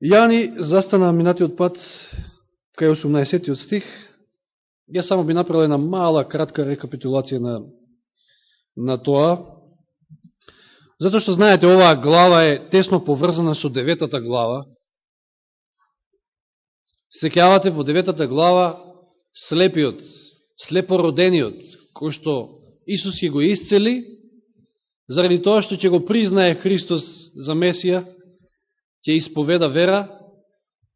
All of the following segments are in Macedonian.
Јани застана минатиот пат кај 18 стих. Ја само би направил една мала, кратка рекапитулација на, на тоа. затоа што знаете, оваа глава е тесно поврзана со деветата глава. Секјавате во деветата глава слепиот, слепородениот, кој што Исус ќе го исцели, заради тоа што ќе го признае Христос за Месија, ќе исповеда вера,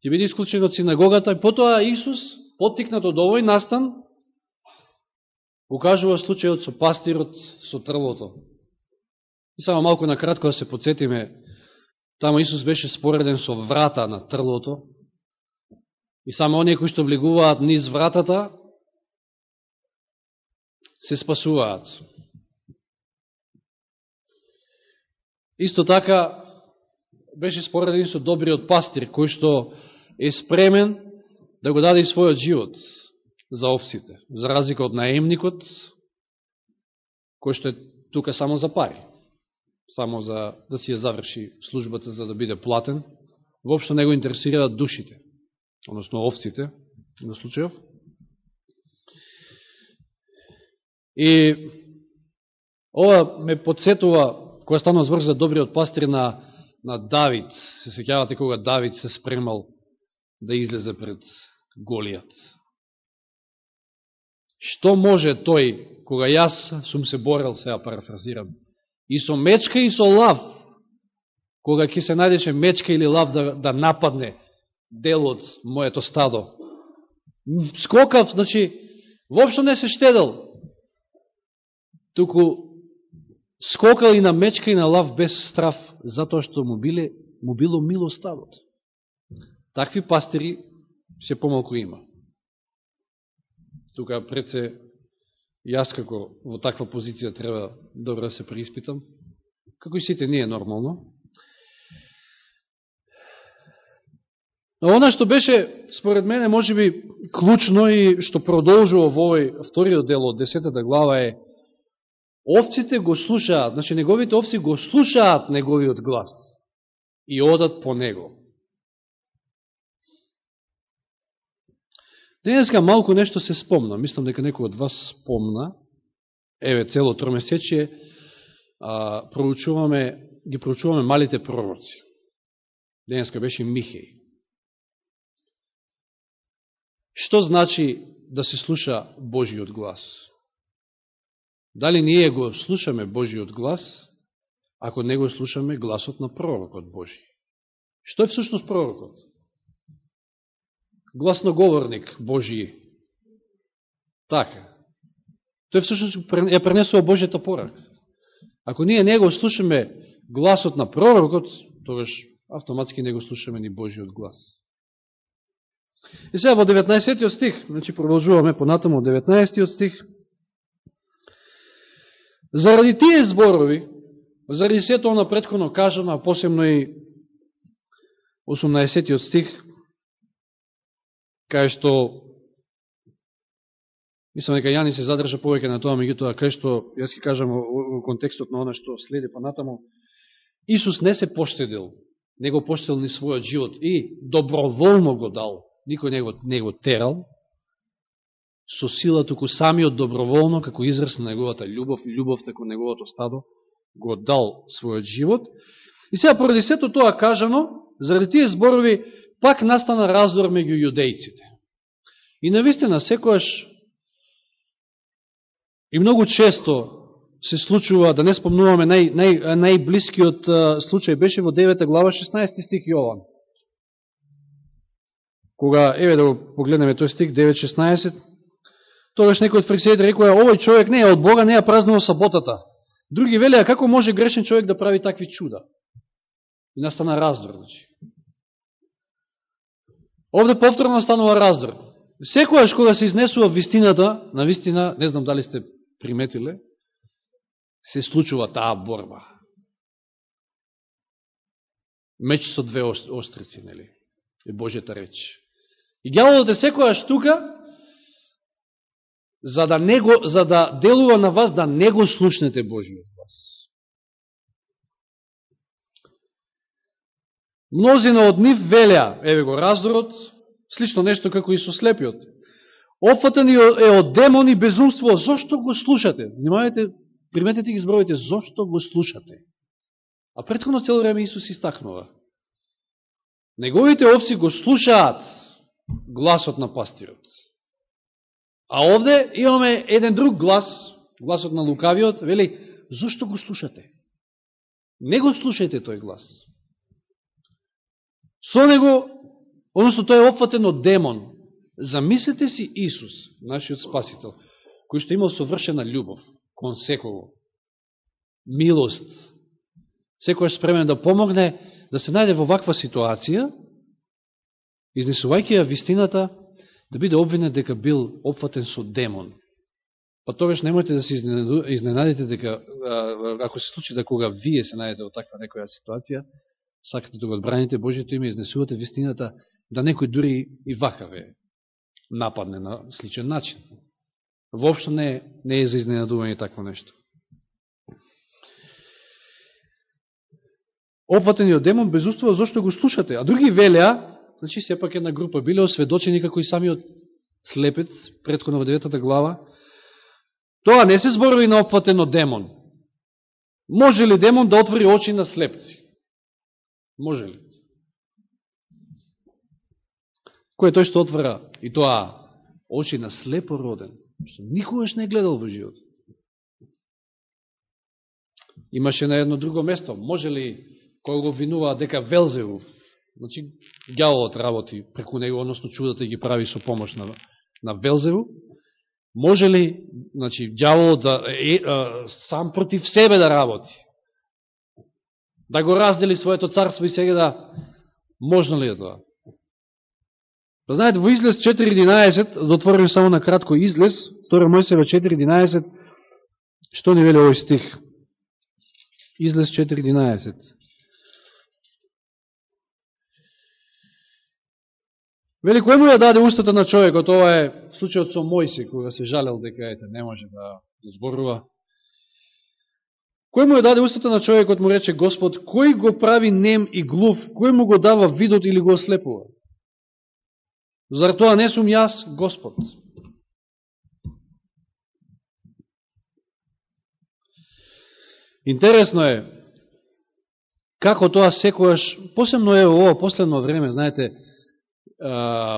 ќе биде исклучен од синагогата, и потоа Исус, поттикнат од овој настан, укажува случајот со пастирот со трвото. И само малку накратко да се подсетиме, тамо Исус беше спореден со врата на трлото, и само оние кои што влегуваат низ вратата, се спасуваат. Исто така, беше спореден со добриот пастир, кој што е спремен да го даде и својот живот за овците, за разлика од наемникот, кој што е тука само за пари само за да си ја заврши службата за да биде платен. Воопшто не го интересираат душите, односно овците, на случајов. И ова ме подсетува, која станува зврз за добриот пастир на, на Давид. Се сеќавате кога Давид се спремал да излезе пред Голијат. Што може тој, кога јас сум се борел, сега парафразирам, и со мечка и со лав, кога ќе се најдеше мечка или лав да, да нападне дел од моето стадо. Скокав, значи, воопшто не се штедел, туку скокал и на мечка и на лав без страф, затоа што му, биле, му било мило стадот. Такви пастири се помалку има. Тука пред се јас како во таква позиција треба добро да се преиспитам, како и сите не е нормално. Но она што беше, според мене, може би клучно и што продолжува во овој вториот дел од десетата глава е овците го слушаат, значи неговите овци го слушаат неговиот глас и одат по него. Денеска малку нешто се спомна, мислам дека некој од вас спомна, еве цело тромесечие, а, проучуваме, ги проучуваме малите пророци. Денеска беше Михеј. Што значи да се слуша Божиот глас? Дали ние го слушаме Божиот глас, ако не го слушаме гласот на пророкот Божи? Што е всушност пророкот? гласноговорник Божи. Така. Тој всушност е пренесува Божјата порака. Ако ние не го слушаме гласот на пророкот, тогаш автоматски не го слушаме ни Божиот глас. И сега во 19 стих, значи продолжуваме понатаму 19 стих. Заради тие зборови, заради сето на предходно кажано, а посебно и 18 стих, кај што мислам дека Јани се задржа повеќе на тоа, меѓутоа кај што јас ќе кажам во контекстот на она што следи понатаму, Исус не се поштедил, него поштедил ни својот живот и доброволно го дал, никој не го, не го терал, со сила, туку самиот доброволно, како израз на неговата љубов и љубовта кон неговото стадо, го дал својот живот. И сега, поради сето тоа кажано, заради тие зборови, пак настана раздор меѓу јудејците. И навистина, секојаш и многу често се случува, да не спомнуваме, нај, нај, најблискиот случај беше во 9 глава 16 стих Јован. Кога, еве да го погледнеме тој стих 9.16, тогаш некој од фарисеите рекоја, овој човек не е од Бога, не ја празнува саботата. Други велеа, како може грешен човек да прави такви чуда? И настана раздор, значи. Овде повторно станува раздор. Секојаш кога се изнесува вистината, на вистина, не знам дали сте приметиле, се случува таа борба. Меч со две острици, нели? Е Божјата реч. И гјаволот е секојаш тука, за да, не го, за да делува на вас да не го слушнете Божиот глас. Мнозина од нив велеа, еве го раздорот, слично нешто како и со слепиот. Опфатен е од демони безумство, зошто го слушате? Внимавајте, приметете ги збројите, зошто го слушате? А предходно цело време Исус истакнува. Неговите овци го слушаат гласот на пастирот. А овде имаме еден друг глас, гласот на лукавиот, вели, зошто го слушате? Не го слушајте тој глас. Со него, односно тој е опфатен од демон. Замислете си Исус, нашиот спасител, кој што имал совршена љубов кон секого, милост, секој спремен да помогне да се најде во ваква ситуација, изнесувајќи ја вистината, да биде обвинет дека бил опфатен со демон. Па тогаш немојте да се изненадите дека, ако се случи да кога вие се најдете во таква некоја ситуација, сакате да го одбраните Божието име, изнесувате вистината, да некој дури и вакаве нападне на сличен начин. Воопшто не, не е за изненадување такво нешто. Опватени од демон безуствува зашто го слушате, а други велеа, значи сепак една група биле осведочени како и самиот слепец, предходно во деветата глава, тоа не се зборови на опватен демон. Може ли демон да отвори очи на слепци? Може ли? Кој е тој што отвора и тоа очи на слепо роден, што никогаш не гледал во живот. Имаше на едно друго место. Може ли, кој го обвинува дека Велзевов значи гјавот работи преку него, односно чудата ги прави со помош на, на Велзеву, може ли, значи, гјавот да, е, е, сам против себе да работи? Да го раздели своето царство и сега да... Можно ли е тоа? Да знаете, во излез 4.11, да отворим само на кратко излез, 2 Мојсева 4.11, што ни вели овој стих? Излез 4.11. Вели, кој му ја даде устата на човекот? Ова е случајот со Мојси, кога се жалел дека ете, не може да, да зборува. Кој му ја даде устата на човекот, му рече Господ, кој го прави нем и глув, кој му го дава видот или го ослепува? Зар тоа не сум јас, Господ? Интересно е, како тоа секојаш, посебно е во ово последно време, знаете,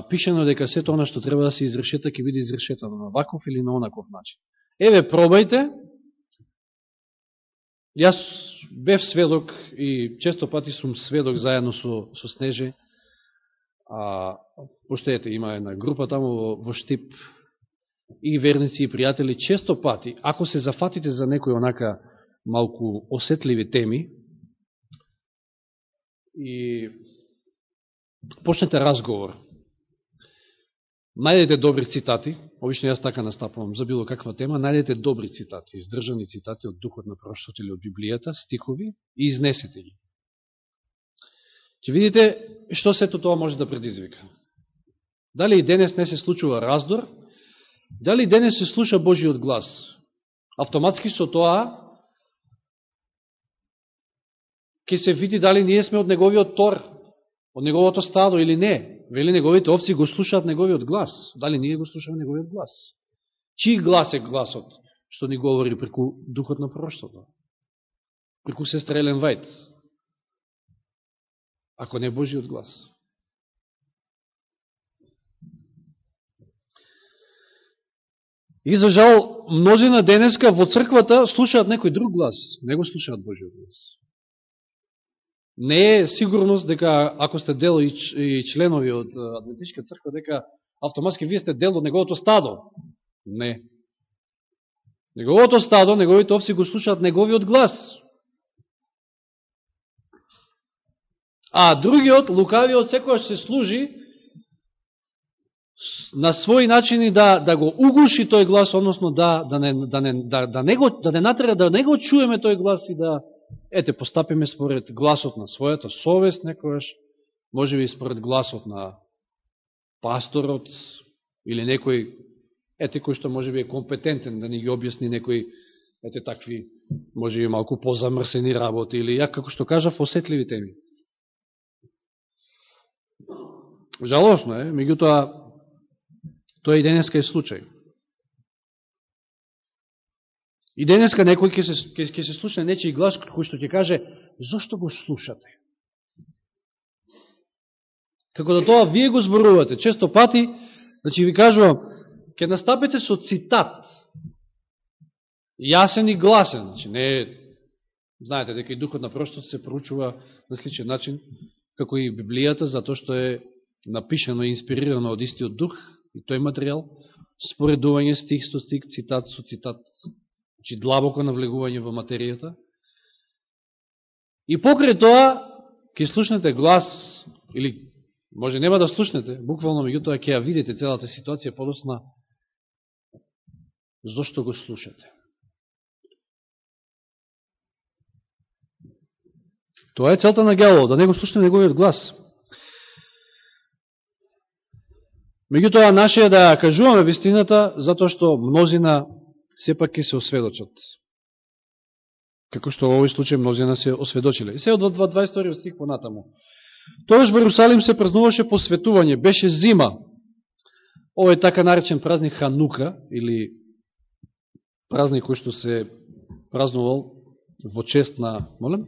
пишено дека сето она што треба да се изрешета, ќе биде изрешетано на ваков или на онаков начин. Еве, пробајте, јас бев сведок и често пати сум сведок заедно со, со Снеже, а, пошто ете, има една група таму во, во Штип, и верници и пријатели, често пати, ако се зафатите за некој онака малку осетливи теми, и почнете разговор, најдете добри цитати, обично јас така настапувам за било каква тема, најдете добри цитати, издржани цитати од Духот на Прошот или од Библијата, стихови, и изнесете ги. Ќе видите што сето тоа може да предизвика. Дали и денес не се случува раздор, дали и денес се слуша Божиот глас. Автоматски со тоа ќе се види дали ние сме од неговиот тор, од неговото стадо или не. Вели неговите овци го слушаат неговиот глас. Дали ние го слушаме неговиот глас? Чиј глас е гласот што ни говори преку духот на проштото? Преку сестра Елен Вајт, ако не Божиот глас. И за жал, мнозина денеска во црквата слушаат некој друг глас, не го слушаат Божиот глас. Не е сигурност дека ако сте дел и членови од Адвентичка црква, дека автоматски вие сте дел од неговото стадо. Не. Неговото стадо, неговите овци го слушаат неговиот глас. А другиот, лукавиот, секојаш се служи на своји начини да, да го угуши тој глас, односно да, да, не, да, не, да, да, не го, да не натера, да не го чуеме тој глас и да, ете, постапиме според гласот на својата совест, некојаш, може би според гласот на пасторот или некој, ете, кој што може би е компетентен да ни ги објасни некој, ете, такви, може би малку позамрсени работи, или ја, како што кажа, осетливи теми. Жалосно е, меѓутоа, тоа и денеска е случај. И денеска некој ќе се, ќе, ќе се слушне нечи глас кој што ќе каже, зошто го слушате? Како да тоа вие го зборувате. Често пати, значи ви кажувам, ќе настапите со цитат. Јасен и гласен. Значи, не знаете, дека и духот на проштот се проучува на сличен начин, како и Библијата, затоа што е напишено и инспирирано од истиот дух и тој материјал, споредување стих со стих, цитат со цитат, значи длабоко навлегување во материјата. И покрај тоа, ќе слушнете глас, или може нема да слушнете, буквално меѓутоа ќе ја видите целата ситуација подосна, зошто го слушате. Тоа е целта на гјавол, да не го слушне неговиот глас. Меѓутоа, наше е да ја кажуваме вистината, затоа што мнозина сепак ќе се осведочат. Како што во овој случај мнозина се осведочиле. И се од 22 стих понатаму. Тогаш во Иерусалим се празнуваше посветување, беше зима. Ово е така наречен празник Ханука, или празник кој што се празнувал во чест на, молем?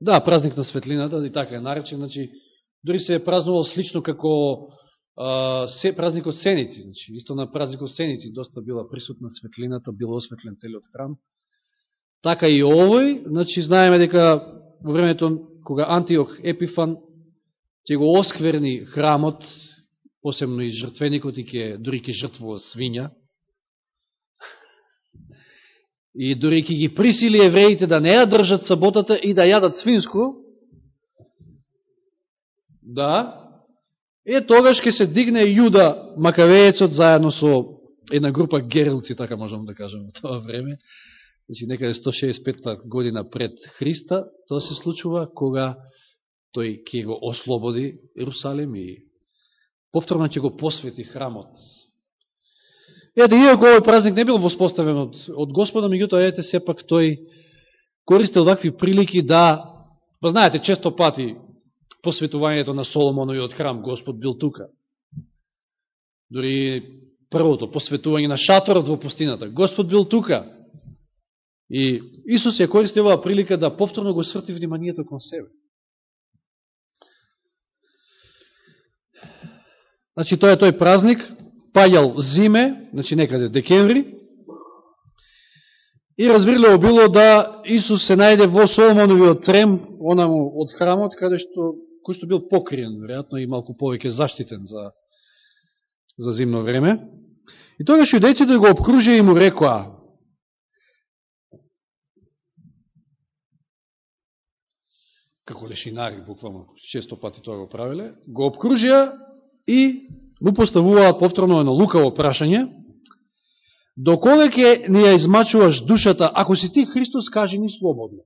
Да, празник на светлината, и така е наречен, значи, дори се е празнувал слично како се, празникот Сеници, значи, исто на празникот Сеници, доста била присутна светлината, било осветлен целиот храм. Така и овој, значи, знаеме дека во времето кога Антиох Епифан ќе го оскверни храмот, посебно и жртвеникот и ќе, дури ќе жртвува свиња, и дури ќе ги присили евреите да не ја држат саботата и да јадат свинско, да, Е, тогаш ќе се дигне Јуда Макавеецот заедно со една група герилци, така можам да кажем, во тоа време. Значи, некаде 165 година пред Христа, тоа се случува кога тој ќе го ослободи Иерусалим и повторно ќе го посвети храмот. Ете, иако овој празник не бил воспоставен од, од Господа, меѓутоа, ете, сепак тој користил вакви прилики да, па знаете, често пати посветувањето на Соломоновиот храм, Господ бил тука. Дори првото посветување на шаторот во пустината, Господ бил тука. И Исус ја користи оваа прилика да повторно го сврти вниманието кон себе. Значи, тоа е тој празник, пајал зиме, значи некаде декември, и разбирливо било да Исус се најде во Соломоновиот трем, онаму од храмот, каде што кој што бил покриен, веројатно и малку повеќе заштитен за, за зимно време. И тогаш јудејците го обкружија и му рекоа, како лешинари, буквално, често пати тоа го правиле, го обкружија и му поставуваат повторно едно лукаво прашање, доколе ќе ни ја измачуваш душата, ако си ти Христос, кажи ни слободно.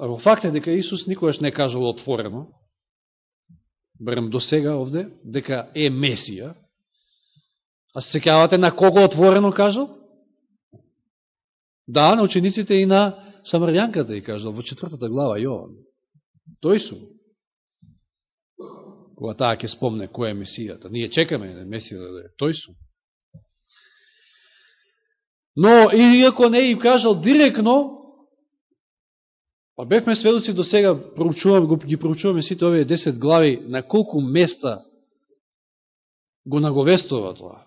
Во факт е дека Исус никогаш не кажал отворено, барем до сега овде, дека е Месија. А се секавате на кого отворено кажал? Да, на учениците и на Самарјанката и кажал во четвртата глава Јован. Тој су. Кога таа ќе спомне кој е Месијата. Ние чекаме на Месијата да е. Тој су. Но, иако не им кажал директно, Па бевме сведоци до сега, проучувам, ги проучуваме сите овие 10 глави, на колку места го наговестува тоа.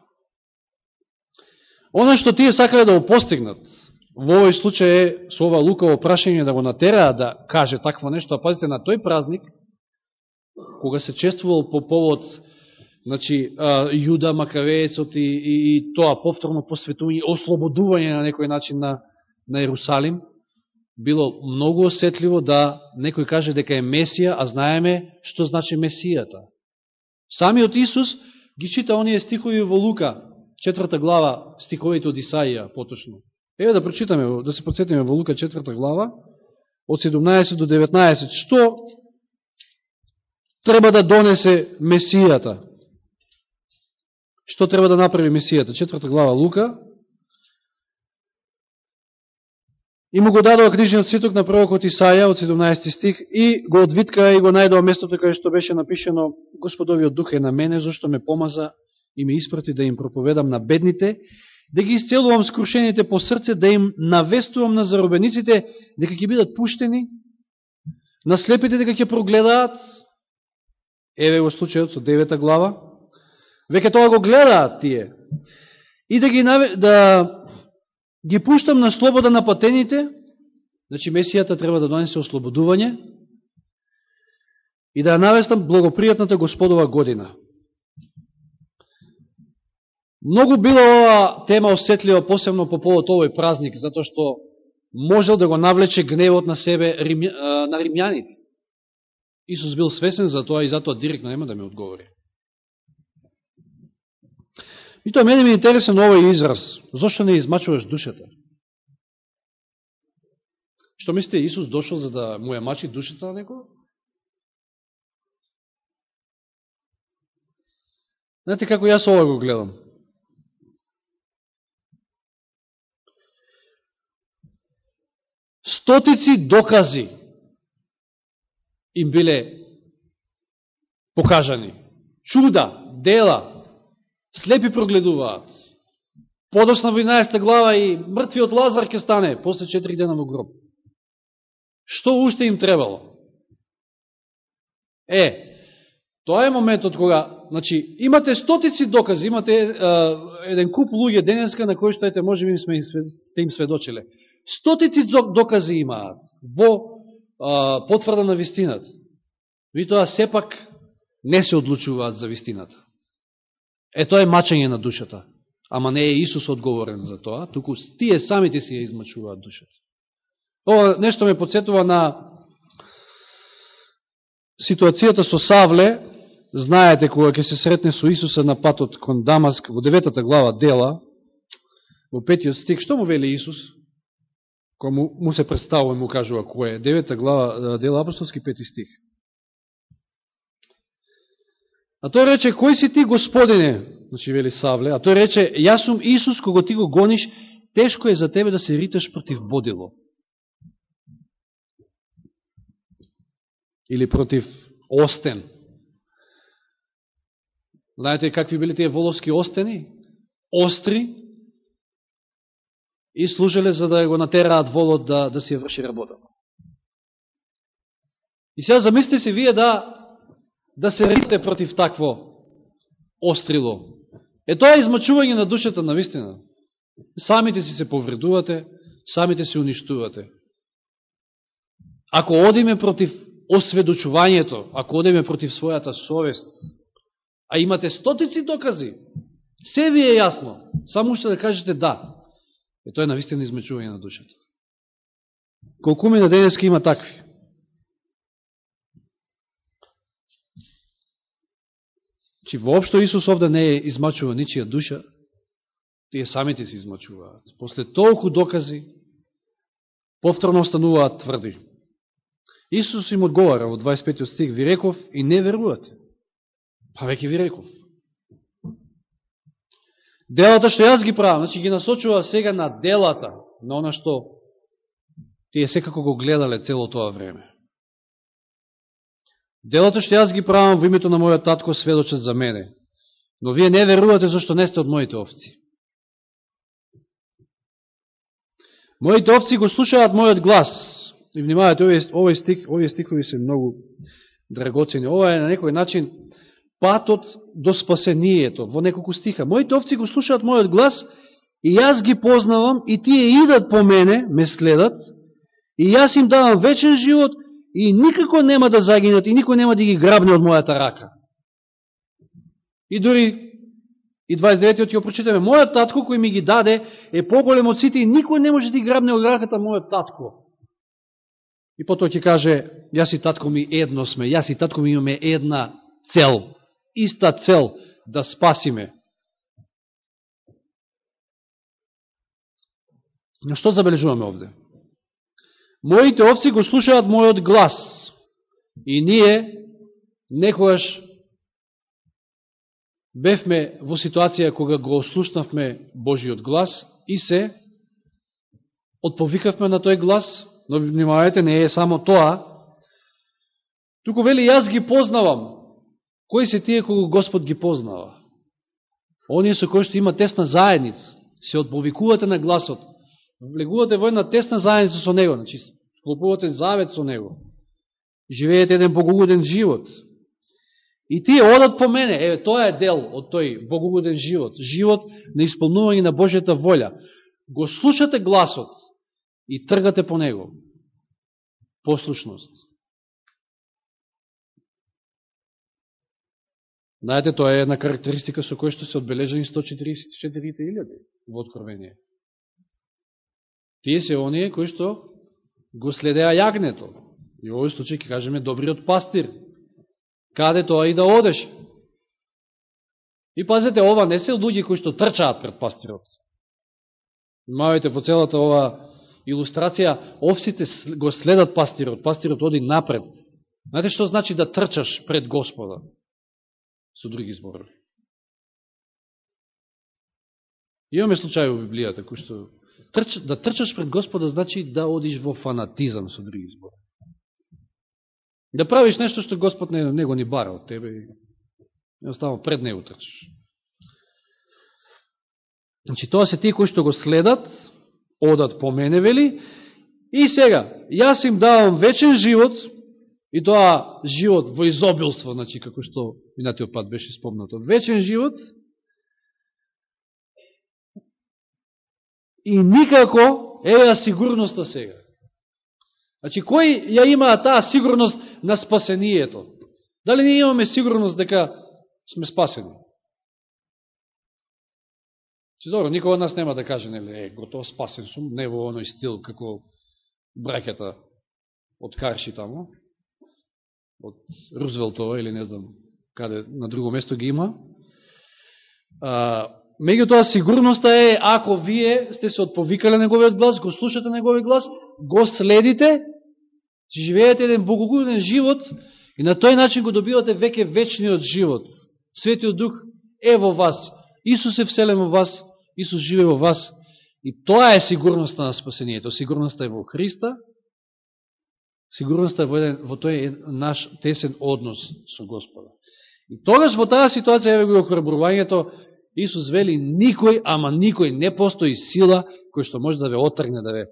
Оно што тие сакале да го постигнат, во овој случај е со ова лукаво прашање да го натераа да каже такво нешто, а пазите на тој празник, кога се чествувал по повод значи, Јуда Макавеецот и, и, и тоа повторно посветување, ослободување на некој начин на, на Ерусалим, било многу осетливо да некој каже дека е Месија, а знаеме што значи Месијата. Самиот Исус ги чита оние стихови во Лука, четврта глава, стиховите од Исаија, поточно. Еве да прочитаме, да се подсетиме во Лука четврта глава, од 17 до 19, што треба да донесе Месијата? Што треба да направи Месијата? Четврта глава Лука, И му го дадоа книжниот циток на пророкот Исаја од 17 стих и го одвитка и го најдоа местото кај што беше напишено Господовиот дух е на мене, зашто ме помаза и ме испрати да им проповедам на бедните, да ги исцелувам скрушените по срце, да им навестувам на заробениците дека ќе бидат пуштени, на слепите дека ќе прогледаат, еве го случајот со девета глава, веќе тоа го гледаат тие, и да ги, да ги пуштам на слобода на патените, значи Месијата треба да донесе ослободување, и да навестам благопријатната Господова година. Многу била ова тема осетлива, посебно по повод овој празник, затоа што можел да го навлече гневот на себе на римјаните. Исус бил свесен за тоа и затоа директно нема да ме одговори. И тоа мене ми е интересен овој израз. Зошто не измачуваш душата? Што мислите, Исус дошол за да му ја мачи душата на некој? Знаете како јас ова го гледам? Стотици докази им биле покажани. Чуда, дела, слепи прогледуваат. Подосна во 11 глава и мртвиот Лазар ќе стане после 4 дена во гроб. Што уште им требало? Е, тоа е моментот кога, значи, имате стотици докази, имате е, еден куп луѓе денеска на кои што ете може би сме сте им сведочиле. Стотици докази имаат во е, потврда на вистината. Ви тоа сепак не се одлучуваат за вистината. Е, тоа е мачање на душата. Ама не е Исус одговорен за тоа, туку тие самите си ја измачуваат душата. Ова нешто ме подсетува на ситуацијата со Савле, знаете кога ќе се сретне со Исуса на патот кон Дамаск, во деветата глава дела, во петиот стих, што му вели Исус? Кога му, му се представува и му кажува кој е. Девета глава, дела апостолски, пети стих. А тој рече, кој си ти, господине? Значи, вели Савле. А тој рече, јас сум Исус, кога ти го гониш, тешко е за тебе да се риташ против бодило. Или против остен. Знаете какви били тие воловски остени? Остри, и служеле за да го натераат волот да, да си ја врши работа. И сега замислите си вие да, да се рите против такво острило. Е тоа е измачување на душата на вистина. Самите си се повредувате, самите се уништувате. Ако одиме против осведочувањето, ако одиме против својата совест, а имате стотици докази, се ви е јасно, само уште да кажете да, Е тоа е навистина измечување на душата. Колку ми на денеска има такви? Чи воопшто Исус овде не е измачува ничија душа, тие самите се измачуваат. После толку докази, повторно остануваат тврди. Исус им одговара во 25 стих, ви реков и не верувате. Па веќе ви реков. Делата што јас ги правам, значи ги насочува сега на делата, на она што тие секако го гледале цело тоа време. Делата што јас ги правам во името на мојот татко сведочат за мене, но вие не верувате зашто не сте од моите овци. Моите овци го слушаат мојот глас. И внимавате, овој, овој стих, овие стихови се многу драгоцени. Ова е на некој начин патот до спасението во неколку стиха. Моите овци го слушаат мојот глас и јас ги познавам и тие идат по мене, ме следат и јас им давам вечен живот и никако нема да загинат и никој нема да ги грабне од мојата рака. И дори и 29-тиот ќе прочитаме, мојот татко кој ми ги даде е поголем од сите и никој не може да ги грабне од раката мојот татко. И потоа ќе каже, јас и татко ми едно сме, јас и татко ми имаме една цел иста цел да спасиме. Но што забележуваме овде? Моите овци го слушаат мојот глас и ние некојаш бевме во ситуација кога го ослушнавме Божиот глас и се отповикавме на тој глас, но внимавајте, не е само тоа, туку вели, јас ги познавам. Кои се тие кога Господ ги познава? Оние со кои што има тесна заедница, се отповикувате на гласот, влегувате во една тесна заедница со Него, значи, склопувате завет со Него, живеете еден богогоден живот. И тие одат по мене, еве, тоа е дел од тој богогоден живот, живот на исполнување на Божјата волја. Го слушате гласот и тргате по него. Послушност. Знаете, тоа е една карактеристика со која што се одбележени 144.000 во Откровение. Тие се оние кои што го следеа јагнето. И во овој случај ќе кажеме добриот пастир. Каде тоа и да одеше. И пазете, ова не се луѓе кои што трчаат пред пастирот. Мавите по целата ова илустрација, овсите го следат пастирот, пастирот оди напред. Знаете што значи да трчаш пред Господа? со други зборови. Имаме случаи во Библијата, кој што трч, да трчаш пред Господа значи да одиш во фанатизам со други зборови. Да правиш нешто што Господ не, не го ни бара од тебе и едноставно пред него трчаш. Значи, тоа се тие кои што го следат, одат по мене, вели, и сега, јас им давам вечен живот, И тоа живот во изобилство, значи, како што минатиот пат беше спомнато. Вечен живот и никако е сигурноста сега. Значи, кој ја има таа сигурност на спасението? Дали ние имаме сигурност дека сме спасени? Че добро, никога од нас нема да каже, нели, е, готов спасен сум, не во оној стил како бракета од Карши таму од Рузвелтова или не знам каде на друго место ги има. А, тоа сигурноста е, ако вие сте се отповикале неговиот глас, го слушате неговиот глас, го следите, че живеете еден богогуден живот и на тој начин го добивате веќе вечниот живот. Светиот Дух е во вас. Исус е вселен во вас, Исус живе во вас. И тоа е сигурноста на спасението. Сигурноста е во Христа, сигурноста во, еден, во тој наш тесен однос со Господа. И тогаш во таа ситуација, еве го охрабрувањето, Исус вели, никој, ама никој не постои сила кој што може да ве отргне, да ве,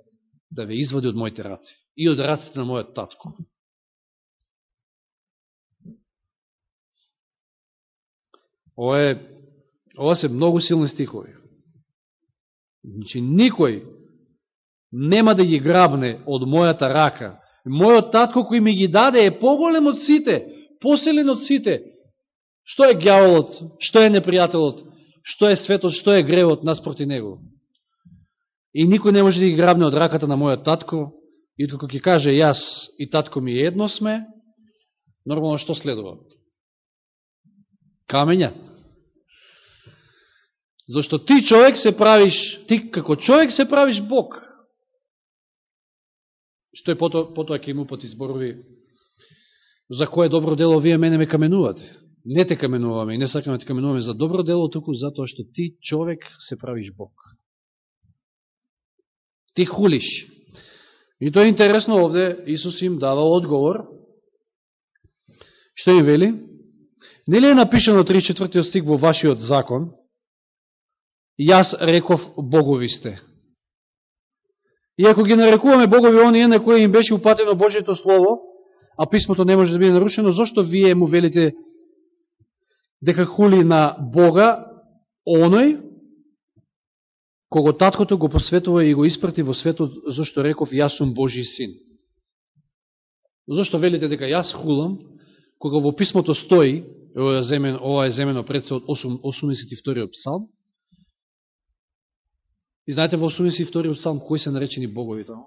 да ве изводи од моите раци и од раците на мојот татко. Ова е, ова се многу силни стихови. Значи, никој нема да ги грабне од мојата рака Мојот татко кој ми ги даде е поголем од сите, поселен од сите. Што е гјаволот, што е непријателот, што е светот, што е гревот наспроти него. И никој не може да ги грабне од раката на мојот татко, и како ќе каже јас и татко ми едно сме, нормално што следува? Камења. Зашто ти човек се правиш, ти како човек се правиш Бог. Што е потоа, потоа ќе им упати зборови за кое добро дело вие мене ме каменувате. Не те каменуваме и не сакаме да те каменуваме за добро дело, туку затоа што ти човек се правиш Бог. Ти хулиш. И тоа е интересно овде, Исус им дава одговор. Што им вели? Нели е напишено 34 стих во вашиот закон? Јас реков богови сте. И ако ги нарекуваме богови оние на кои им беше упатено Божието Слово, а писмото не може да биде нарушено, зашто вие му велите дека хули на Бога оној, кого таткото го посветува и го испрати во светот, зашто реков, јас сум Божи син. Зошто велите дека јас хулам, кога во писмото стои, ова е земено пред се од 82 псалм, И знаете во 82 псалм кои се наречени богови тоа?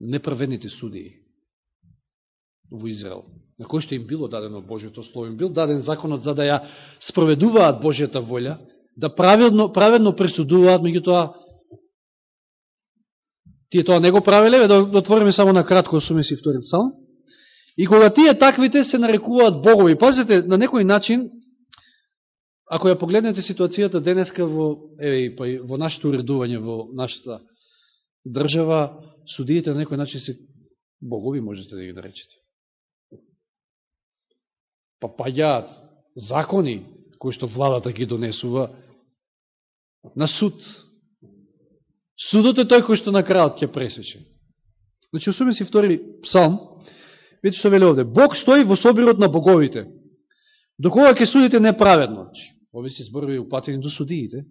Неправедните судии во Израел, на кој што им било дадено Божиото Слово, им бил даден законот за да ја спроведуваат Божијата волја, да праведно, праведно пресудуваат, тоа тие тоа не го правеле, да, да отвориме само на кратко 82 псалм. И кога тие таквите се нарекуваат богови, пазите, на некој начин Ако ја погледнете ситуацијата денеска во, еве, па, во нашето уредување, во нашата држава, судиите на некој начин се богови, можете да ги наречете. Па паѓаат закони кои што владата ги донесува на суд. Судот е тој кој што на крајот ќе пресече. Значи, 82 псалм, видите што вели овде, Бог стои во собирот на боговите. До кога ќе судите неправедно? Значи, Ови се зборови упатени до судиите.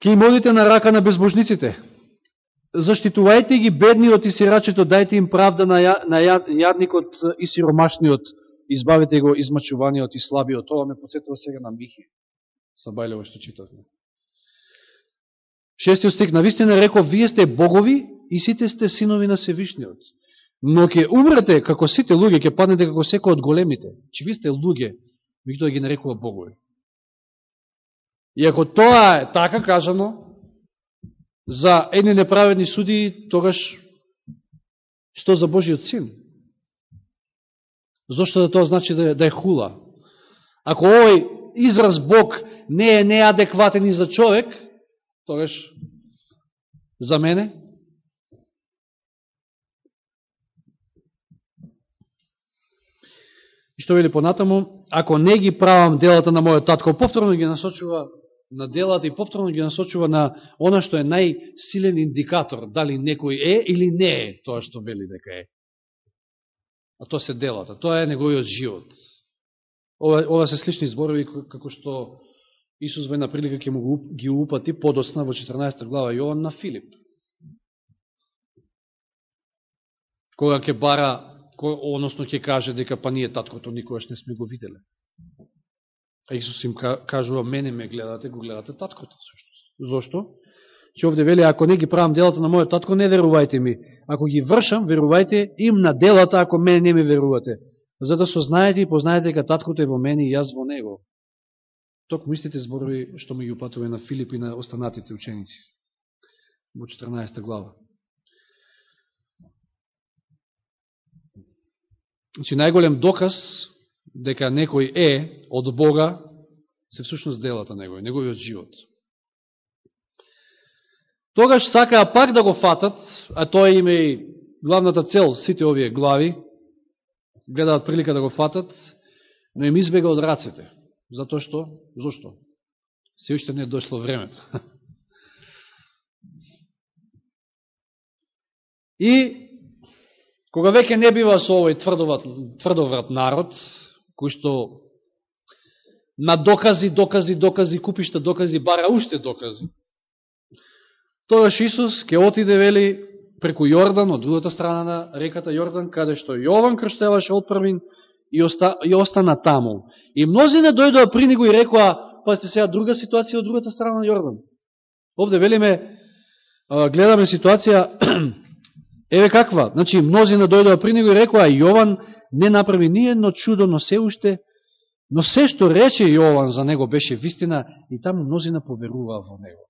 Ке им одите на рака на безбожниците. Заштитувајте ги бедниот и сирачето, дајте им правда на, ја, на ја, јадникот и сиромашниот, избавите го измачуваниот и слабиот. Тоа ме подсетува сега на Михи. Сабајлево што читавме. Шестиот стик, навистина реков, вие сте богови и сите сте синови на Севишниот. Но ќе умрете како сите луѓе, ќе паднете како секој од големите. Значи, Че ви сте луѓе, меѓутоа ги нарекува богови. И ако тоа е така кажано, за едни неправедни суди, тогаш што за Божиот син? Зошто да тоа значи да, да е хула? Ако овој израз Бог не е неадекватен и за човек, тогаш за мене И што вели понатаму, ако не ги правам делата на мојот татко, повторно ги насочува на делата и повторно ги насочува на она што е најсилен индикатор, дали некој е или не е тоа што вели дека е. А тоа се делата, тоа е неговиот живот. Ова, ова се слични зборови како што Исус во една прилика ќе му ги упати подосна во 14 глава Јован на Филип. Кога ќе бара кој, односно ќе каже дека па ние таткото никогаш не сме го виделе. А Исус им кажува, мене ме гледате, го гледате таткото. Зошто? Че овде вели, ако не ги правам делата на мојот татко, не верувајте ми. Ако ги вршам, верувајте им на делата, ако мене не ми верувате. За да сознаете и познаете дека таткото е во мене и јас во него. Токму истите зборови што ми ги упатува на Филип и на останатите ученици. Во 14 глава. Значи, најголем доказ дека некој е од Бога се всушност делата негови, неговиот живот. Тогаш сакаа пак да го фатат, а тоа име и главната цел, сите овие глави, гледаат прилика да го фатат, но им избега од рацете. Затоа што? Зошто? Се уште не е дошло времето. И Кога веќе не бива со овој тврдоврат народ, кој што на докази, докази, докази, купишта докази, бара уште докази, тогаш Исус ке отиде, вели, преку Јордан, од другата страна на реката Јордан, каде што Јован крштеваше од првин и, оста, и остана таму. И мнозина дојдоа при него и рекоа, пазите сега друга ситуација од другата страна на Јордан. Овде велиме, гледаме ситуација Еве каква, значи мнозина дојдоа при него и рекоа Јован не направи ниедно чудо, но се уште, но се што рече Јован за него беше вистина и таму мнозина поверуваа во него.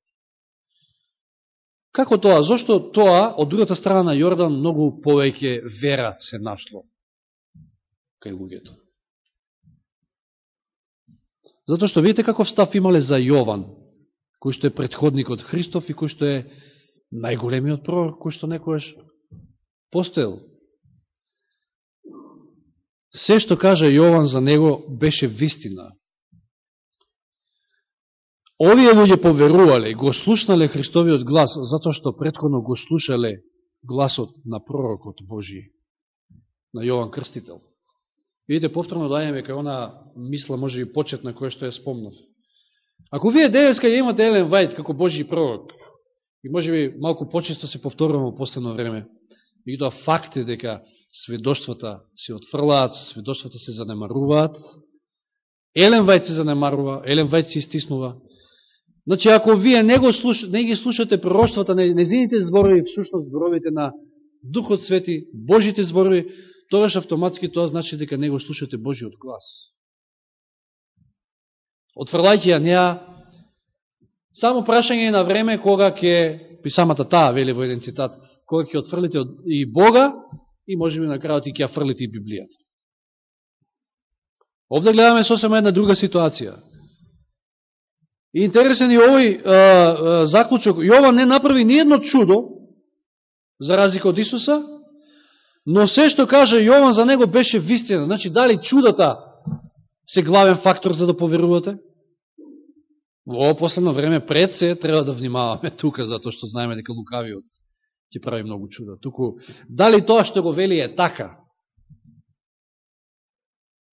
Како тоа? Зошто тоа од другата страна на Јордан многу повеќе вера се нашло кај луѓето? Затоа што видите каков став имале за Јован, кој што е предходник од Христов и кој што е најголемиот пророк, кој што некојаш постоел. Се што кажа Јован за него беше вистина. Овие луѓе поверувале, го слушнале Христовиот глас, затоа што предходно го слушале гласот на пророкот Божи, на Јован Крстител. Видите, повторно дајаме кај она мисла, може би почетна, која што ја спомнав. Ако вие денеска ја имате Елен Вајд како Божи пророк, и може би малку почесто се повторуваме во последно време, Меѓутоа факт е дека сведоштвата се отфрлаат, сведоштвата се занемаруваат. Елен Вајд се занемарува, Елен Вајд се истиснува. Значи, ако вие не, го слуш, не ги слушате пророштвата, не, незините зборови, всушност зборовите на Духот Свети, Божите зборови, тогаш автоматски тоа значи дека не го слушате Божиот глас. Отфрлајќи ја неа, само прашање на време кога ќе, писамата таа, вели во еден цитат, кога ќе отфрлите и Бога и може би на крајот и ќе ја фрлите и Библијата. Овде гледаме сосема една друга ситуација. И интересен е овој а, а, заклучок. Јован не направи ни едно чудо, за разлика од Исуса, но се што каже Јован за него беше вистина. Значи, дали чудата се главен фактор за да поверувате? Во ово последно време пред се треба да внимаваме тука, затоа што знаеме дека лукавиот ќе прави многу чуда. Туку, дали тоа што го вели е така?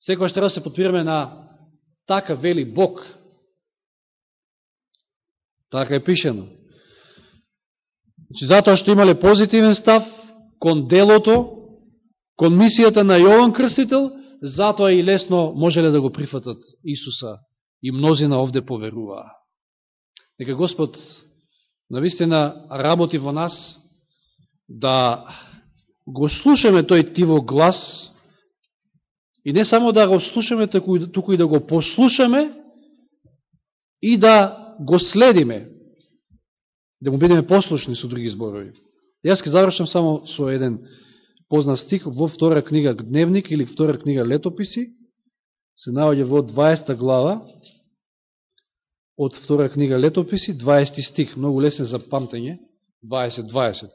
Секојаш треба да се подпираме на така вели Бог. Така е пишено. Значи, затоа што имале позитивен став кон делото, кон мисијата на Јован Крстител, затоа и лесно можеле да го прифатат Исуса и мнозина овде поверуваа. Нека Господ навистина работи во нас да го слушаме тој тиво глас и не само да го слушаме, да, туку и да го послушаме и да го следиме, да му бидеме послушни со други зборови. Јас ке завршам само со еден познат стих во втора книга Дневник или втора книга Летописи, се наоѓа во 20 глава од втора книга Летописи, 20 стих, многу лесен за памтење, 20-20.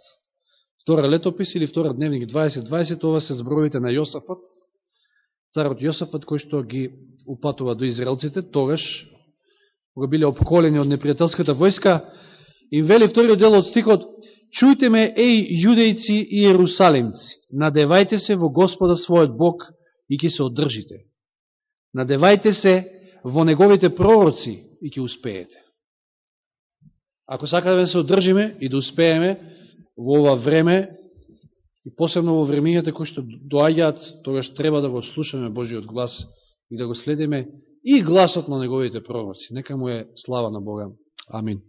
Втора Летопис или втора Дневник 20-20, ова се зборовите на Јосафат, царот Јосафат, кој што ги упатува до израелците, тогаш, кога биле обколени од непријателската војска, им вели вториот дел од стихот, Чујте ме, еј, јудејци и ерусалимци, надевајте се во Господа својот Бог и ќе се одржите. Надевајте се во неговите пророци и ќе успеете. Ако сакаме да се одржиме и да успееме во ова време, и посебно во времењата кои што доаѓаат, тогаш треба да го слушаме Божиот глас и да го следиме и гласот на неговите пророци. Нека му е слава на Бога. Амин.